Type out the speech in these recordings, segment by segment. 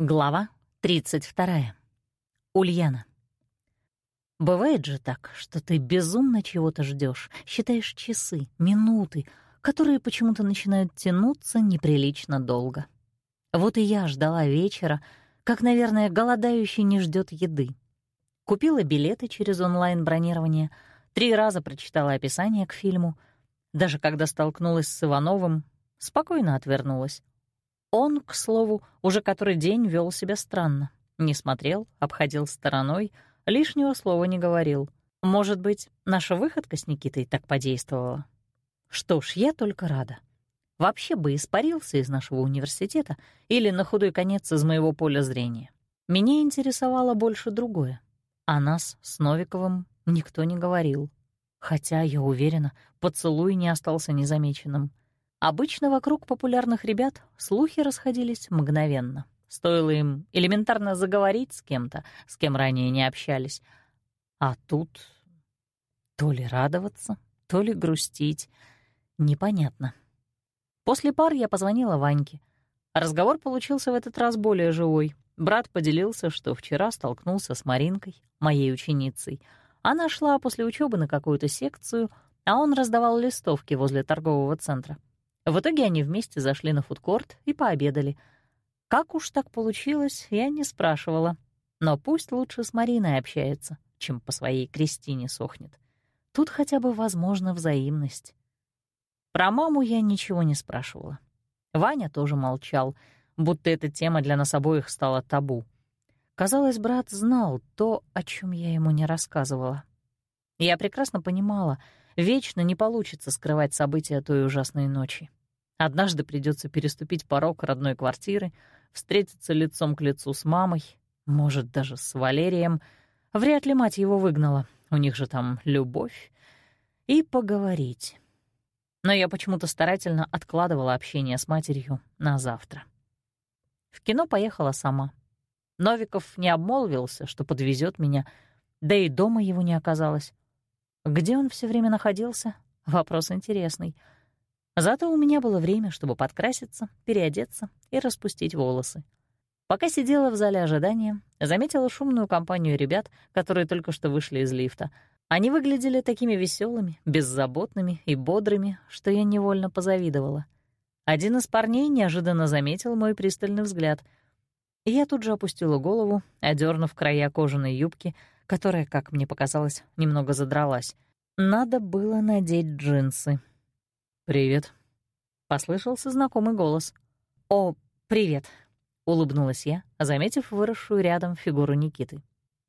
Глава 32. Ульяна. Бывает же так, что ты безумно чего-то ждешь, считаешь часы, минуты, которые почему-то начинают тянуться неприлично долго. Вот и я ждала вечера, как, наверное, голодающий не ждет еды. Купила билеты через онлайн-бронирование, три раза прочитала описание к фильму. Даже когда столкнулась с Ивановым, спокойно отвернулась. Он, к слову, уже который день вел себя странно. Не смотрел, обходил стороной, лишнего слова не говорил. Может быть, наша выходка с Никитой так подействовала? Что ж, я только рада. Вообще бы испарился из нашего университета или на худой конец из моего поля зрения. Меня интересовало больше другое. О нас с Новиковым никто не говорил. Хотя, я уверена, поцелуй не остался незамеченным. Обычно вокруг популярных ребят слухи расходились мгновенно. Стоило им элементарно заговорить с кем-то, с кем ранее не общались. А тут то ли радоваться, то ли грустить. Непонятно. После пар я позвонила Ваньке. Разговор получился в этот раз более живой. Брат поделился, что вчера столкнулся с Маринкой, моей ученицей. Она шла после учебы на какую-то секцию, а он раздавал листовки возле торгового центра. В итоге они вместе зашли на фудкорт и пообедали. Как уж так получилось, я не спрашивала. Но пусть лучше с Мариной общается, чем по своей Кристине сохнет. Тут хотя бы возможна взаимность. Про маму я ничего не спрашивала. Ваня тоже молчал, будто эта тема для нас обоих стала табу. Казалось, брат знал то, о чем я ему не рассказывала. Я прекрасно понимала, вечно не получится скрывать события той ужасной ночи. Однажды придется переступить порог родной квартиры, встретиться лицом к лицу с мамой, может, даже с Валерием. Вряд ли мать его выгнала, у них же там любовь. И поговорить. Но я почему-то старательно откладывала общение с матерью на завтра. В кино поехала сама. Новиков не обмолвился, что подвезет меня, да и дома его не оказалось. Где он все время находился? Вопрос интересный — Зато у меня было время, чтобы подкраситься, переодеться и распустить волосы. Пока сидела в зале ожидания, заметила шумную компанию ребят, которые только что вышли из лифта. Они выглядели такими веселыми, беззаботными и бодрыми, что я невольно позавидовала. Один из парней неожиданно заметил мой пристальный взгляд. И я тут же опустила голову, одернув края кожаной юбки, которая, как мне показалось, немного задралась. Надо было надеть джинсы. «Привет», — послышался знакомый голос. «О, привет», — улыбнулась я, заметив выросшую рядом фигуру Никиты.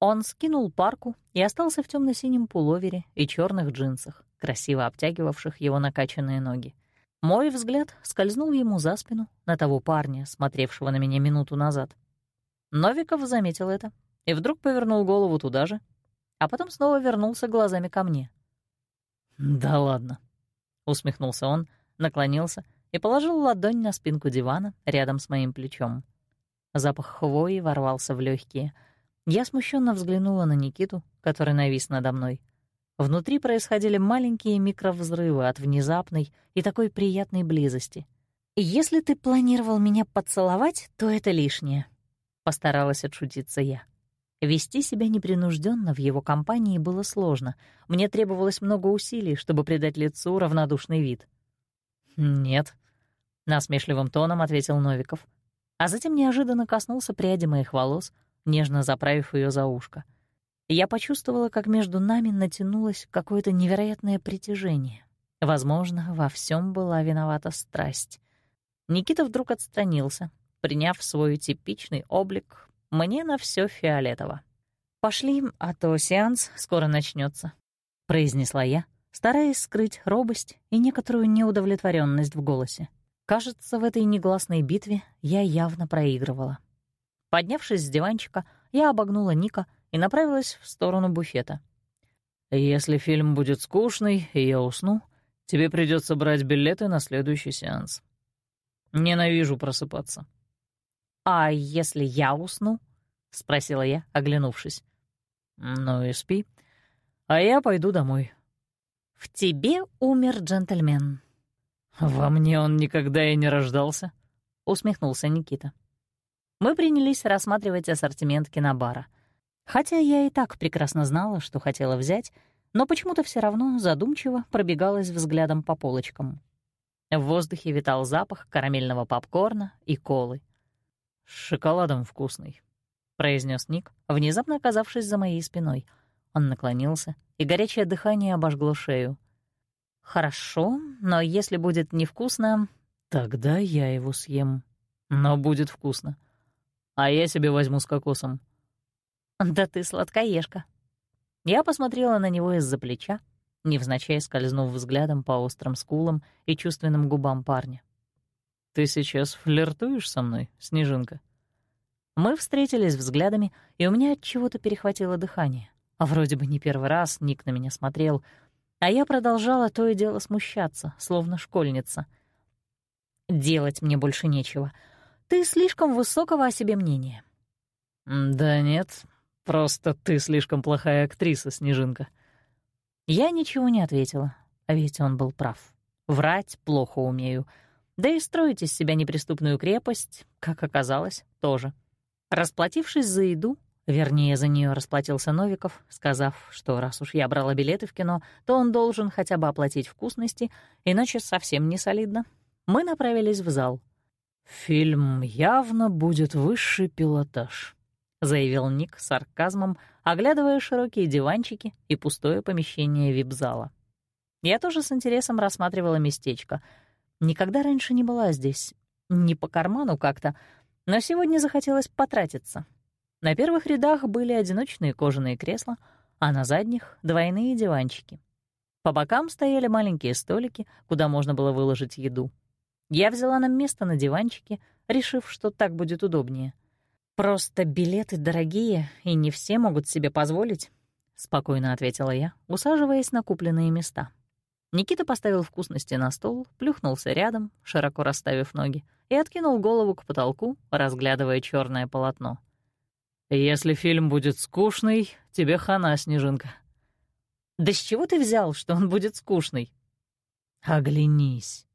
Он скинул парку и остался в темно синем пуловере и черных джинсах, красиво обтягивавших его накачанные ноги. Мой взгляд скользнул ему за спину на того парня, смотревшего на меня минуту назад. Новиков заметил это и вдруг повернул голову туда же, а потом снова вернулся глазами ко мне. «Да ладно», — усмехнулся он, наклонился и положил ладонь на спинку дивана рядом с моим плечом. Запах хвои ворвался в легкие. Я смущенно взглянула на Никиту, который навис надо мной. Внутри происходили маленькие микровзрывы от внезапной и такой приятной близости. «Если ты планировал меня поцеловать, то это лишнее», — постаралась отшутиться я. Вести себя непринужденно в его компании было сложно. Мне требовалось много усилий, чтобы придать лицу равнодушный вид. «Нет», — насмешливым тоном ответил Новиков. А затем неожиданно коснулся пряди моих волос, нежно заправив ее за ушко. Я почувствовала, как между нами натянулось какое-то невероятное притяжение. Возможно, во всем была виновата страсть. Никита вдруг отстранился, приняв свой типичный облик мне на все фиолетово. «Пошли, а то сеанс скоро начнется, произнесла я, стараясь скрыть робость и некоторую неудовлетворенность в голосе. Кажется, в этой негласной битве я явно проигрывала. Поднявшись с диванчика, я обогнула Ника и направилась в сторону буфета. «Если фильм будет скучный, и я усну, тебе придется брать билеты на следующий сеанс. Ненавижу просыпаться», «А если я усну?» — спросила я, оглянувшись. «Ну и спи. А я пойду домой». «В тебе умер джентльмен». «Во мне он никогда и не рождался», — усмехнулся Никита. Мы принялись рассматривать ассортимент кинобара. Хотя я и так прекрасно знала, что хотела взять, но почему-то все равно задумчиво пробегалась взглядом по полочкам. В воздухе витал запах карамельного попкорна и колы. «С шоколадом вкусный», — произнес Ник, внезапно оказавшись за моей спиной. Он наклонился, и горячее дыхание обожгло шею. «Хорошо, но если будет невкусно...» «Тогда я его съем. Но будет вкусно. А я себе возьму с кокосом». «Да ты сладкоежка». Я посмотрела на него из-за плеча, невзначай скользнув взглядом по острым скулам и чувственным губам парня. «Ты сейчас флиртуешь со мной, Снежинка?» Мы встретились взглядами, и у меня от чего-то перехватило дыхание. А вроде бы не первый раз Ник на меня смотрел, а я продолжала то и дело смущаться, словно школьница. «Делать мне больше нечего. Ты слишком высокого о себе мнения». «Да нет, просто ты слишком плохая актриса, Снежинка». Я ничего не ответила, а ведь он был прав. Врать плохо умею. Да и строить из себя неприступную крепость, как оказалось, тоже. Расплатившись за еду, вернее, за нее расплатился Новиков, сказав, что раз уж я брала билеты в кино, то он должен хотя бы оплатить вкусности, иначе совсем не солидно, мы направились в зал. «Фильм явно будет высший пилотаж», — заявил Ник с сарказмом, оглядывая широкие диванчики и пустое помещение вип-зала. Я тоже с интересом рассматривала местечко. Никогда раньше не была здесь. Не по карману как-то, но сегодня захотелось потратиться. На первых рядах были одиночные кожаные кресла, а на задних — двойные диванчики. По бокам стояли маленькие столики, куда можно было выложить еду. Я взяла нам место на диванчике, решив, что так будет удобнее. «Просто билеты дорогие, и не все могут себе позволить», — спокойно ответила я, усаживаясь на купленные места. Никита поставил вкусности на стол, плюхнулся рядом, широко расставив ноги, и откинул голову к потолку, разглядывая черное полотно. «Если фильм будет скучный, тебе хана, Снежинка». «Да с чего ты взял, что он будет скучный?» «Оглянись».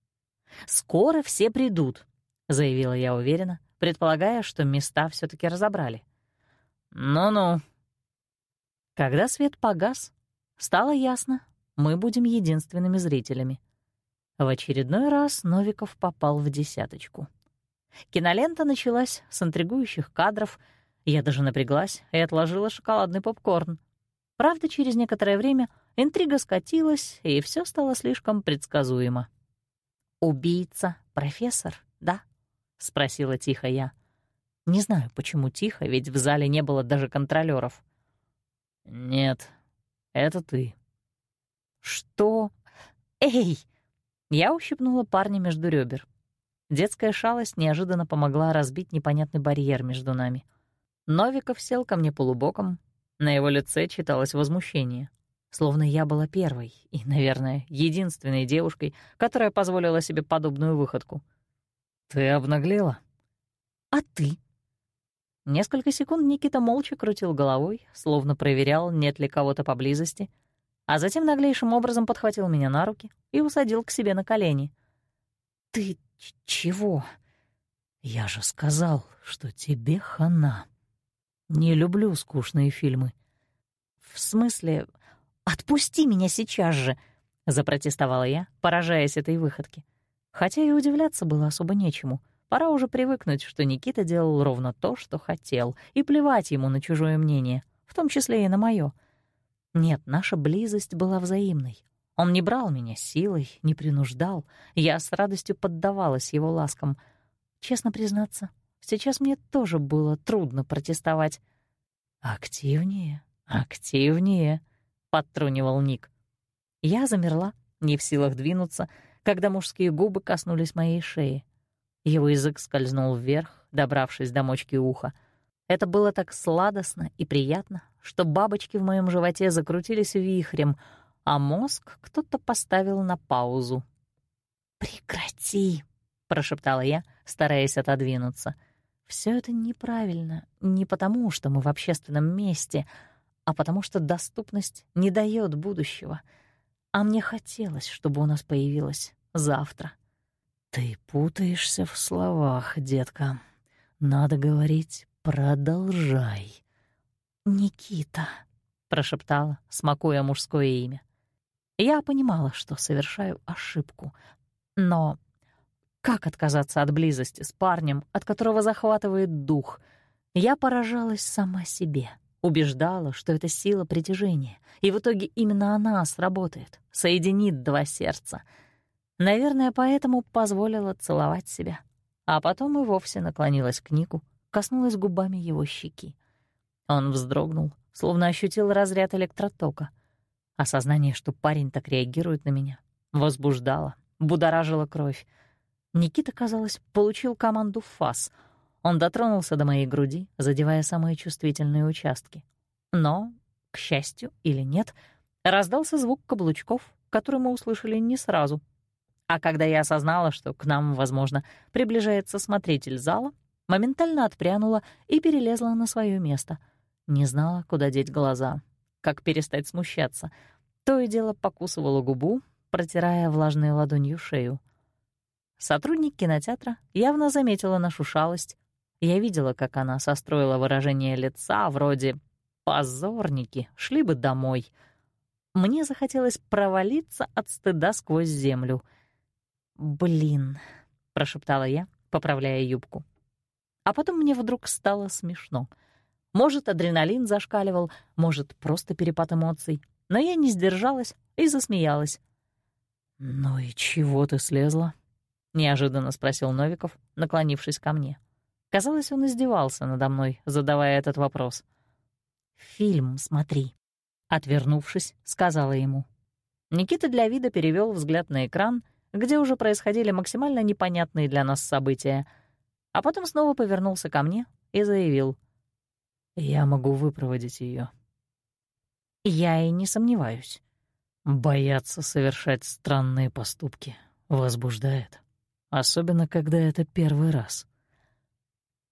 «Скоро все придут», — заявила я уверенно, предполагая, что места все таки разобрали. «Ну-ну». Когда свет погас, стало ясно, мы будем единственными зрителями. В очередной раз Новиков попал в десяточку. Кинолента началась с интригующих кадров. Я даже напряглась и отложила шоколадный попкорн. Правда, через некоторое время интрига скатилась, и все стало слишком предсказуемо. «Убийца — профессор, да?» — спросила тихо я. Не знаю, почему тихо, ведь в зале не было даже контролёров. «Нет, это ты». «Что? Эй!» Я ущипнула парня между ребер. Детская шалость неожиданно помогла разбить непонятный барьер между нами. Новиков сел ко мне полубоком. На его лице читалось возмущение. Словно я была первой и, наверное, единственной девушкой, которая позволила себе подобную выходку. «Ты обнаглела?» «А ты?» Несколько секунд Никита молча крутил головой, словно проверял, нет ли кого-то поблизости, а затем наглейшим образом подхватил меня на руки и усадил к себе на колени. «Ты чего?» «Я же сказал, что тебе хана. Не люблю скучные фильмы». «В смысле? Отпусти меня сейчас же!» — запротестовала я, поражаясь этой выходке. Хотя и удивляться было особо нечему. Пора уже привыкнуть, что Никита делал ровно то, что хотел, и плевать ему на чужое мнение, в том числе и на моё. Нет, наша близость была взаимной. Он не брал меня силой, не принуждал. Я с радостью поддавалась его ласкам. Честно признаться, сейчас мне тоже было трудно протестовать. «Активнее, активнее», — подтрунивал Ник. Я замерла, не в силах двинуться, когда мужские губы коснулись моей шеи. Его язык скользнул вверх, добравшись до мочки уха. Это было так сладостно и приятно, что бабочки в моем животе закрутились вихрем, а мозг кто-то поставил на паузу. «Прекрати!» — прошептала я, стараясь отодвинуться. Все это неправильно, не потому, что мы в общественном месте, а потому что доступность не дает будущего. А мне хотелось, чтобы у нас появилось завтра. «Ты путаешься в словах, детка. Надо говорить «продолжай». «Никита», — прошептала, смакуя мужское имя. Я понимала, что совершаю ошибку, но как отказаться от близости с парнем, от которого захватывает дух? Я поражалась сама себе, убеждала, что это сила притяжения, и в итоге именно она сработает, соединит два сердца. Наверное, поэтому позволила целовать себя, а потом и вовсе наклонилась к Нику, коснулась губами его щеки. Он вздрогнул, словно ощутил разряд электротока — Осознание, что парень так реагирует на меня, возбуждало, будоражило кровь. Никита, казалось, получил команду фас. Он дотронулся до моей груди, задевая самые чувствительные участки. Но, к счастью или нет, раздался звук каблучков, который мы услышали не сразу. А когда я осознала, что к нам, возможно, приближается смотритель зала, моментально отпрянула и перелезла на свое место. Не знала, куда деть глаза, как перестать смущаться. То и дело покусывала губу, протирая влажной ладонью шею. Сотрудник кинотеатра явно заметила нашу шалость. Я видела, как она состроила выражение лица вроде «позорники, шли бы домой». Мне захотелось провалиться от стыда сквозь землю. «Блин», — прошептала я, поправляя юбку. А потом мне вдруг стало смешно — может, адреналин зашкаливал, может, просто перепад эмоций. Но я не сдержалась и засмеялась. «Ну и чего ты слезла?» — неожиданно спросил Новиков, наклонившись ко мне. Казалось, он издевался надо мной, задавая этот вопрос. «Фильм смотри», — отвернувшись, сказала ему. Никита для вида перевел взгляд на экран, где уже происходили максимально непонятные для нас события, а потом снова повернулся ко мне и заявил — я могу выпроводить ее. Я и не сомневаюсь. Бояться совершать странные поступки возбуждает. Особенно, когда это первый раз.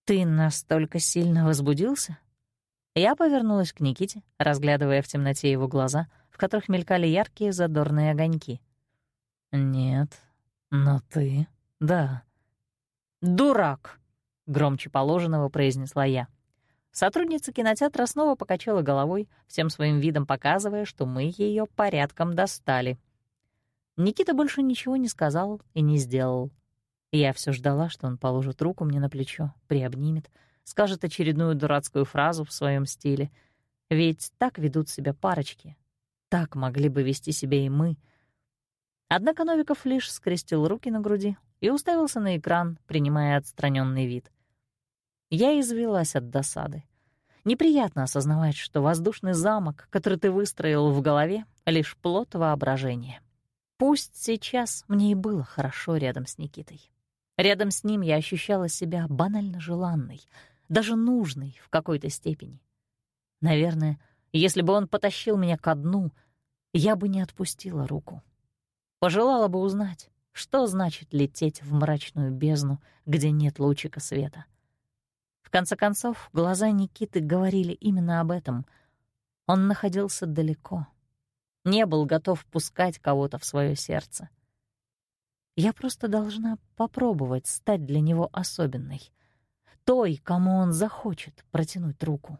Ты настолько сильно возбудился? Я повернулась к Никите, разглядывая в темноте его глаза, в которых мелькали яркие задорные огоньки. «Нет, но ты — да». «Дурак!» — громче положенного произнесла я. Сотрудница кинотеатра снова покачала головой, всем своим видом показывая, что мы ее порядком достали. Никита больше ничего не сказал и не сделал. Я все ждала, что он положит руку мне на плечо, приобнимет, скажет очередную дурацкую фразу в своем стиле. Ведь так ведут себя парочки. Так могли бы вести себя и мы. Однако Новиков лишь скрестил руки на груди и уставился на экран, принимая отстраненный вид. Я извелась от досады. Неприятно осознавать, что воздушный замок, который ты выстроил в голове, — лишь плод воображения. Пусть сейчас мне и было хорошо рядом с Никитой. Рядом с ним я ощущала себя банально желанной, даже нужной в какой-то степени. Наверное, если бы он потащил меня ко дну, я бы не отпустила руку. Пожелала бы узнать, что значит лететь в мрачную бездну, где нет лучика света — в конце концов, глаза Никиты говорили именно об этом. Он находился далеко, не был готов пускать кого-то в свое сердце. Я просто должна попробовать стать для него особенной, той, кому он захочет протянуть руку.